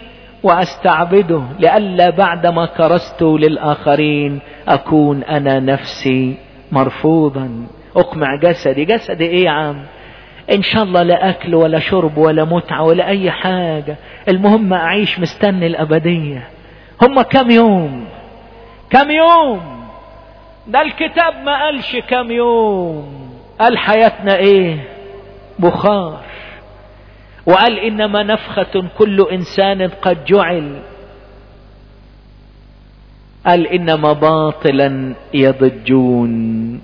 وأستعبده لئلا بعدما كرست للآخرين أكون أنا نفسي مرفوضا. أقمع جسدي. جسدي إيه يا عم؟ إن شاء الله لا أكل ولا شرب ولا متعة ولا أي حاجة. المهم أعيش مستني الأبدية. هم كم يوم؟ كم يوم؟ ده الكتاب ما قالش كم يوم. قال حياتنا إيه؟ بخار. وقال إنما نفخة كل إنسان قد جعل. قال إنما باطلا يضجون.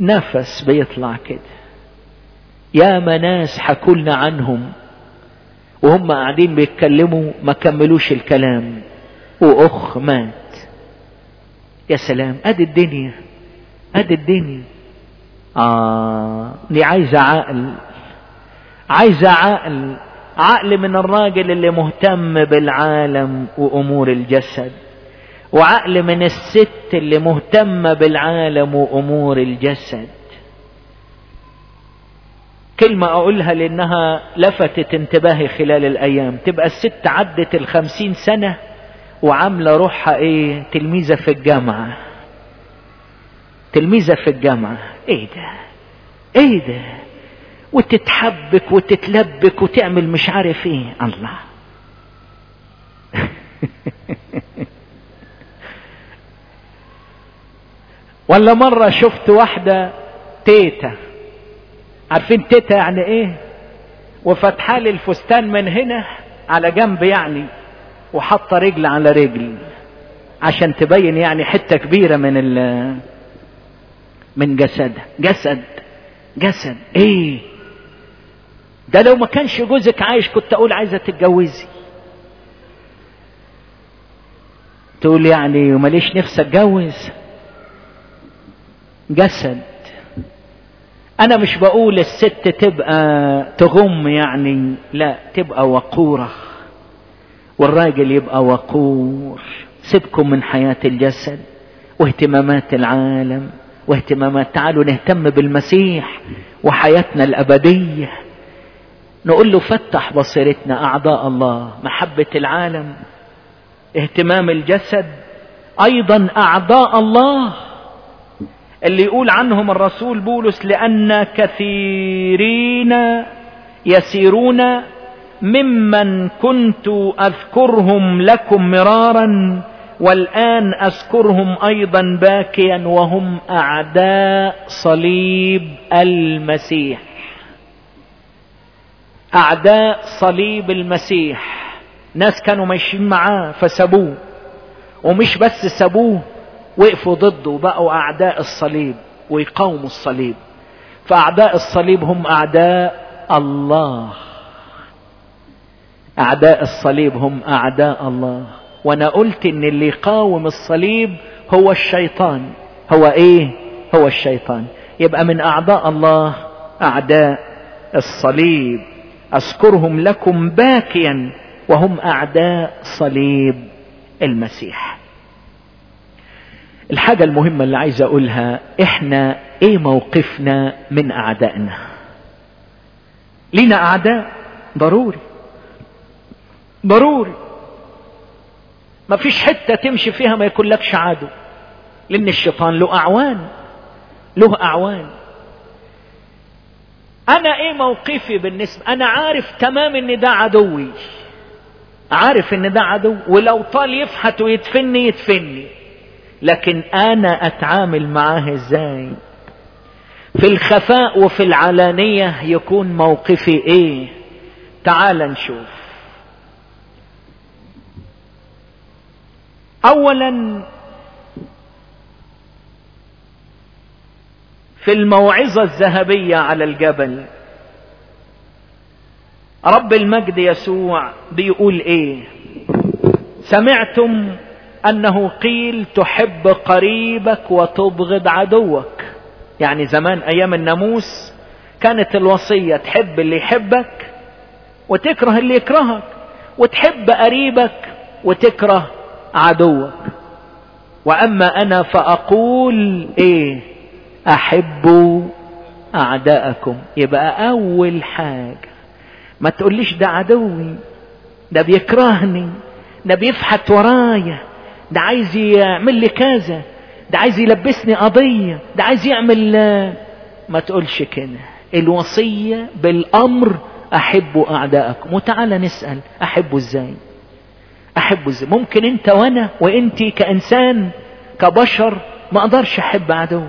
نفس بيطلع كده. يا ناس حكولنا عنهم. وهم قاعدين بيتكلموا ما كملوش الكلام. وأخ مات. يا سلام أدي الدنيا. أدي الدنيا. آه دي عايزة عقل. عايزة عقل عقل من الراجل اللي مهتم بالعالم وأمور الجسد وعقل من الست اللي مهتمة بالعالم وأمور الجسد. كلمة أقولها لأنها لفتت انتباهي خلال الأيام. تبقى الست عدت الخمسين سنة وعاملة روحها إيه؟ تلميذة في الجامعة. تلميذة في الجامعة. إيه ده؟ إيه ده؟ وتتحبك وتتلبك وتعمل مش عارف إيه. الله. ولا مرة شفت واحدة تيتا. عارفين تيتا يعني إيه؟ وفتحالي الفستان من هنا على جنب يعني وحط رجل على رجل عشان تبين يعني حتة كبيرة من ال من جسدها. جسد. جسد. إيه؟ ده لو ما كانش جوزك عايش كنت أقول عايزة تتجوزي. تقول يعني ماليش نفسي أتجوز. جسد. أنا مش بقول الست تبقى تغم يعني لا تبقى وقورة. والراجل يبقى وقور. سيبكم من حياة الجسد واهتمامات العالم واهتمامات تعالوا نهتم بالمسيح وحياتنا الأبدية. نقول له فتح بصيرتنا أعضاء الله محبة العالم اهتمام الجسد أيضا أعضاء الله. اللي يقول عنهم الرسول بولس لأن كثيرين يسيرون ممن كنت أذكرهم لكم مرارا والآن أذكرهم أيضا باكيا وهم أعداء صليب المسيح. أعداء صليب المسيح. ناس كانوا ماشيين معاه فسابوه ومش بس سابوه وقفوا ضده وبقوا أعداء الصليب ويقاوموا الصليب. فأعداء الصليب هم أعداء الله. أعداء الصليب هم أعداء الله. وأنا قلت إن اللي يقاوم الصليب هو الشيطان. هو إيه؟ هو الشيطان. يبقى من أعداء الله أعداء الصليب. أذكرهم لكم باكيا وهم أعداء صليب المسيح. الحاجة المهمة اللي عايز أقولها إحنا إيه موقفنا من أعدائنا؟ لينا أعداء؟ ضروري. ضروري. ما فيش حتة تمشي فيها ما يكون لكش عدو. لأن الشيطان له أعوان. له أعوان. أنا إيه موقفي بالنسبة؟ أنا عارف تمام إن ده عدوي. عارف إن ده عدو ولو طال يفحت ويدفني يدفني. لكن أنا أتعامل معاه إزاي؟ في الخفاء وفي العلانية يكون موقفي إيه؟ تعال نشوف. اولا في الموعظة الذهبية على الجبل. رب المجد يسوع بيقول إيه؟ سمعتم أنه قيل تحب قريبك وتبغض عدوك. يعني زمان أيام الناموس كانت الوصية تحب اللي يحبك وتكره اللي يكرهك وتحب قريبك وتكره عدوك. وأما أنا فأقول إيه؟ أحبوا أعداءكم. يبقى أول حاجة ما تقوليش ده عدوي ده بيكرهني ده بيفحت ورايا ده عايز يعمل لي كذا ده عايز يلبسني قضية ده عايز يعمل ما تقولش كده. الوصية بالأمر أحبوا أعداءكم. وتعالى نسأل أحبوا إزاي؟ احبه إزاي؟ ممكن أنت وأنا وانت كإنسان كبشر ما أقدرش أحب عدو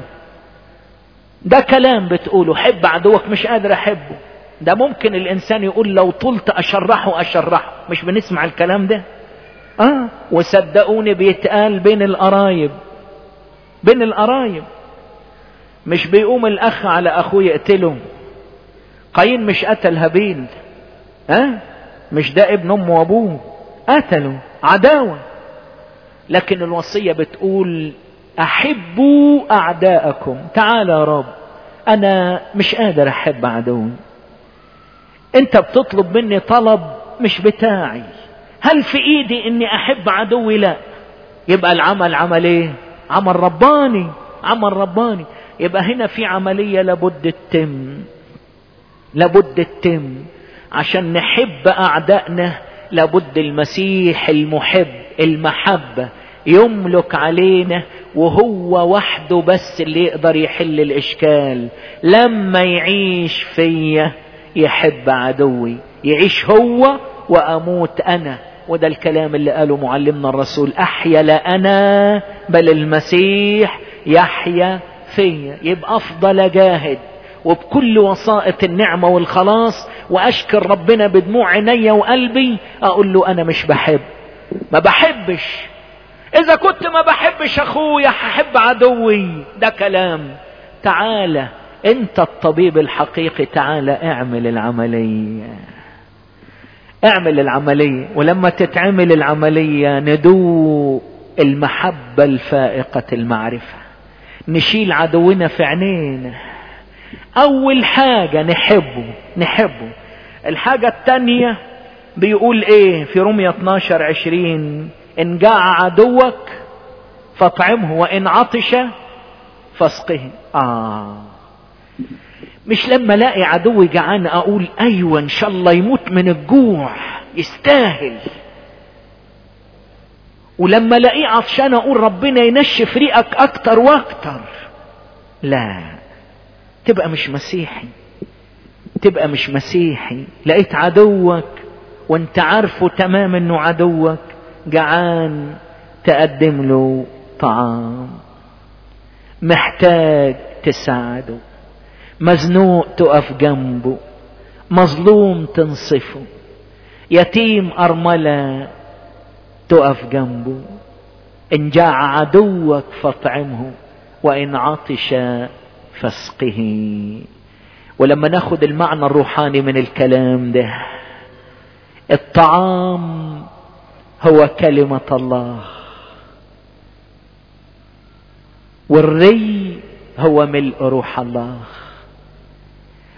ده كلام بتقوله حب عدوك مش قادر أحبه. ده ممكن الإنسان يقول لو طلت أشرحه أشرحه. مش بنسمع الكلام ده؟ آه وصدقوني بيتقال بين القرايب. بين القرايب. مش بيقوم الأخ على أخوه يقتله قايين مش قتل هابيل. ها آه؟ مش ده ابن امه وأبوه. قتلوا. عداوة. لكن الوصية بتقول أحبوا أعداءكم. تعال يا رب. أنا مش قادر أحب عدوي. أنت بتطلب مني طلب مش بتاعي. هل في إيدي إني أحب عدوي؟ لا. يبقى العمل عمل إيه عمل رباني. عمل رباني. يبقى هنا في عملية لابد تتم. لابد تتم. عشان نحب أعدائنا لابد المسيح المحب المحبة يملك علينا وهو وحده بس اللي يقدر يحل الإشكال. لما يعيش فيا يحب عدوي يعيش هو وأموت أنا. وده الكلام اللي قاله معلمنا الرسول أحيا لا أنا بل المسيح يحيا فيا. يبقى أفضل اجاهد وبكل وسائط النعمة والخلاص وأشكر ربنا بدموع عيني وقلبي أقول له أنا مش بحب. ما بحبش. إذا كنت ما بحبش أخويا هحب عدوي. ده كلام. تعالى أنت الطبيب الحقيقي تعالى اعمل العملية. اعمل العملية. ولما تتعمل العملية ندو المحبة الفائقة المعرفة. نشيل عدونا في عينينا. أول حاجة نحبه نحبه. الحاجة التانية بيقول إيه في رمية 12 20 إن جاع عدوك فاطعمه وإن عطش فاسقه. آه. مش لما ألاقي عدوي جعان أقول أيوه إن شاء الله يموت من الجوع يستاهل. ولما ألاقيه عطشان أقول ربنا ينشف ريقك أكتر وأكتر. لا. تبقى مش مسيحي. تبقى مش مسيحي. لقيت عدوك وانت عارفه تمام إنه عدوك. جعان تقدم له طعام. محتاج تساعده. مزنوق تقف جنبه. مظلوم تنصفه. يتيم أرملة تقف جنبه. إن جاع عدوك فاطعمه وإن عطش فاسقه. ولما ناخد المعنى الروحاني من الكلام ده الطعام هو كلمة الله. والري هو ملء روح الله.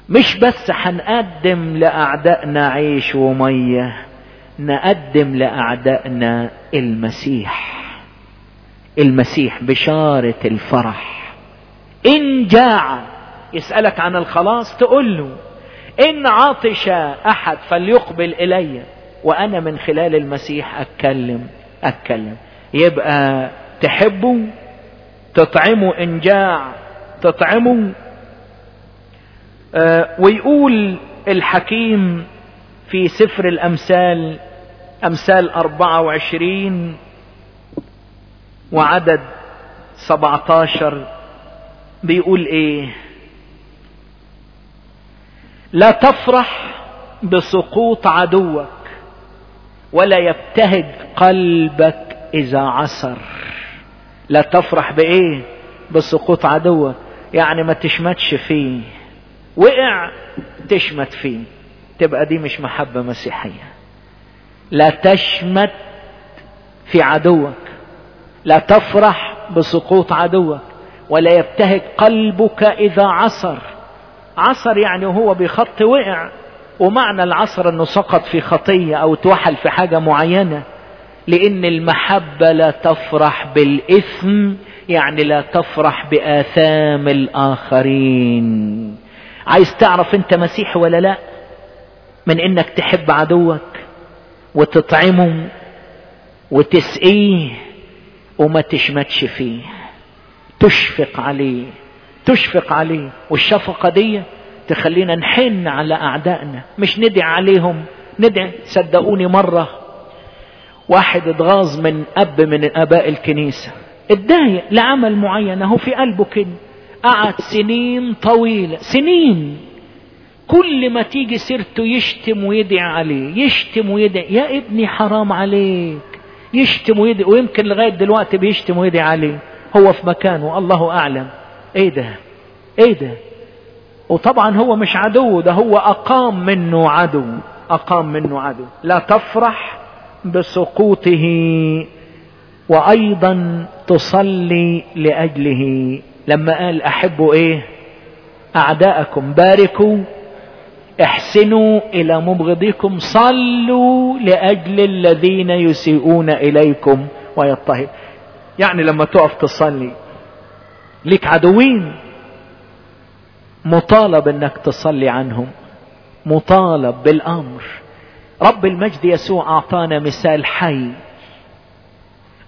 مش بس هنقدم لأعدائنا عيش ومية نقدم لأعدائنا المسيح. المسيح بشارة الفرح. إن جاع يسألك عن الخلاص تقول له إن عطش أحد فليقبل إلي. وأنا من خلال المسيح أتكلم أتكلم. يبقى تحبوا؟ تطعموا إن جاع؟ تطعموا؟ آه ويقول الحكيم في سفر أمثال أربعة وعشرين وعدد سبعتاشر بيقول إيه؟ لا تفرح بسقوط عدوك. ولا يبتهج قلبك إذا عصر. لا تفرح بإيه؟ بسقوط عدوك. يعني ما تشمتش فيه. وقع تشمت فيه. تبقى دي مش محبة مسيحية. لا تشمت في عدوك. لا تفرح بسقوط عدوك. ولا يبتهج قلبك إذا عصر. عصر يعني هو بخط وقع. ومعنى العصر إنه سقط في خطية أو توحل في حاجة معينة لأن المحبة لا تفرح بالإثم يعني لا تفرح بآثام الآخرين. عايز تعرف أنت مسيحي ولا لا؟ من إنك تحب عدوك وتطعمه وتسقيه وما تشمتش فيه. تشفق عليه تشفق عليه. والشفقة دي تخلينا نحن على أعدائنا مش ندعي عليهم. ندعي صدقوني مرة واحد اتغاظ من أب من أباء الكنيسة. اتضايق لعمل معين أهو في قلبه كده. قعد سنين طويلة سنين. كل ما تيجي سيرته يشتم ويدعي عليه يشتم ويدعي يا ابني حرام عليك. يشتم ويدعي ويمكن لغاية دلوقتي بيشتم ويدعي عليه. هو في مكانه الله أعلم. إيه ده؟ إيه ده؟ وطبعا هو مش عدو ده هو أقام منه عدو أقام منه عدو. لا تفرح بسقوطه وأيضا تصلي لأجله. لما قال أحبوا إيه؟ أعداءكم. باركوا احسنوا إلى مبغضيكم صلوا لأجل الذين يسيئون إليكم ويضطهد يعني لما تقف تصلي ليك عدوين. مطالب إنك تصلي عنهم. مطالب بالأمر. رب المجد يسوع أعطانا مثال حي.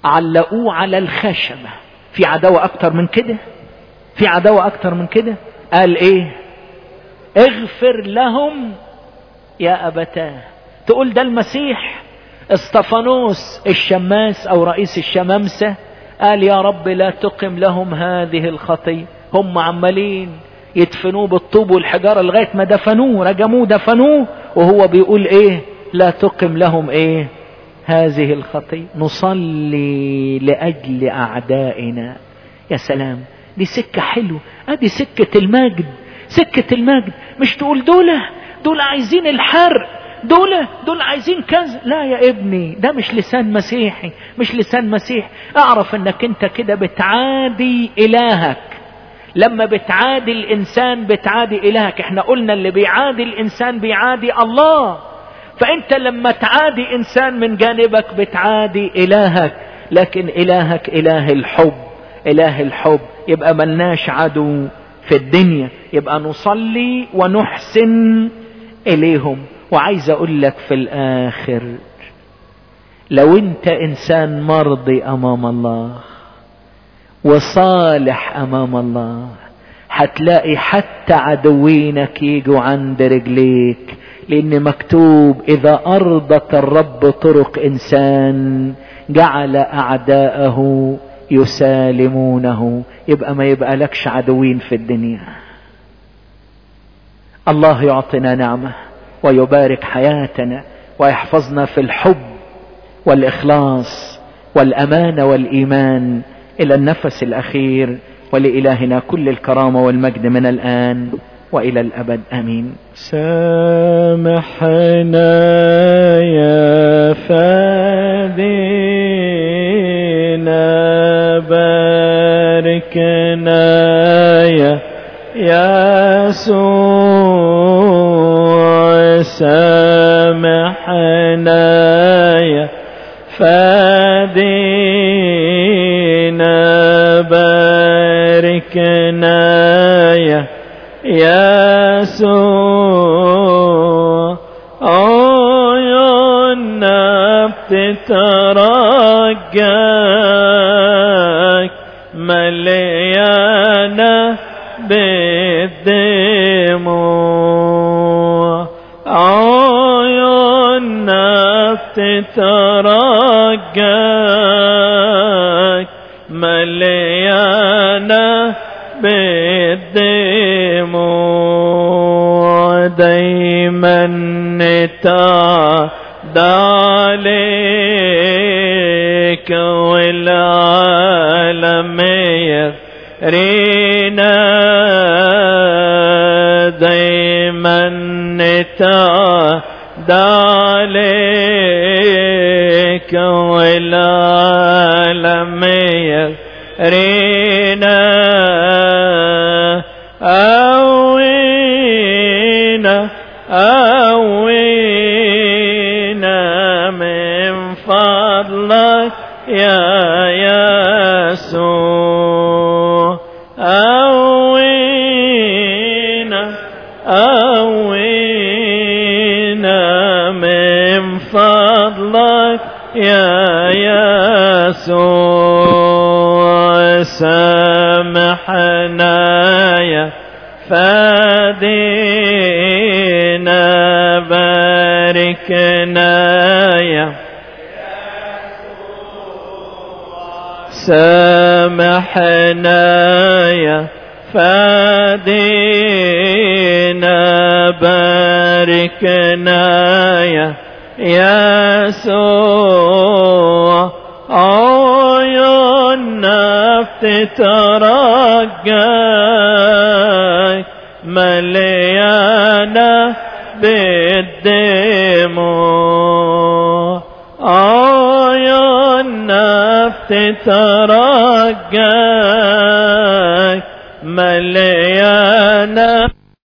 علقوه على الخشبة. في عداوة أكتر من كده؟ في عداوة أكتر من كده؟ قال إيه؟ اغفر لهم يا أبتاه. تقول ده المسيح؟ استفانوس الشماس أو رئيس الشمامسة قال يا رب لا تقم لهم هذه الخطية هم عمالين يدفنوه بالطوب والحجارة لغاية ما دفنوه رجموه دفنوه وهو بيقول إيه؟ لا تقم لهم إيه؟ هذه الخطية نصلي لأجل أعدائنا. يا سلام دي سكة حلوة. ادي سكة المجد. سكة المجد. مش تقول دولة دول عايزين الحرق. دول دول عايزين كذا لا يا ابني ده مش لسان مسيحي مش لسان مسيحي أعرف إنك أنت كده بتعادي إلهك. لما بتعادي الإنسان بتعادي إلهك إحنا قلنا اللي بيعادي الإنسان بيعادي الله. فأنت لما تعادي إنسان من جانبك بتعادي إلهك لكن إلهك إله الحب إله الحب يبقى ملناش عدو في الدنيا يبقى نصلي ونحسن إليهم. وعايز أقول لك في الآخر لو أنت إنسان مرضي أمام الله وصالح أمام الله. هتلاقي حتى عدوينك يجوا عند رجليك لأن مكتوب إذا أرضت الرب طرق إنسان جعل أعداءه يسالمونه. يبقى ما يبقى لكش عدوين في الدنيا. الله يعطينا نعمة ويبارك حياتنا ويحفظنا في الحب والإخلاص والامانه والإيمان. إلى النفس الأخير ولإلهنا كل الكرامة والمجد من الآن وإلى الأبد. آمين. سامحنا يا فادينا باركنا يا يسوع. سامحنا يا فادينا باركنا يا يسوع. عيوننا بتترجاك مليانة بالدموع. عيوننا بتترجاك مليانة بالدموع دايما نتعد عليك والعالم يرينا. دايما نتعد عليك والعالم يرينا أوينا أوينا من فضلك يا يسوع. أوينا أوينا من فضلك يا يسوع سامحنا يا فادينا باركنا يا سامحنا يا فادينا باركنا يا يسوع عيوننا بتترجاك مليانة بالدموع عيوننا بتترجاك مليانة